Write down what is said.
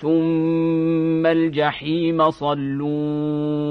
ثم الجحيم صلون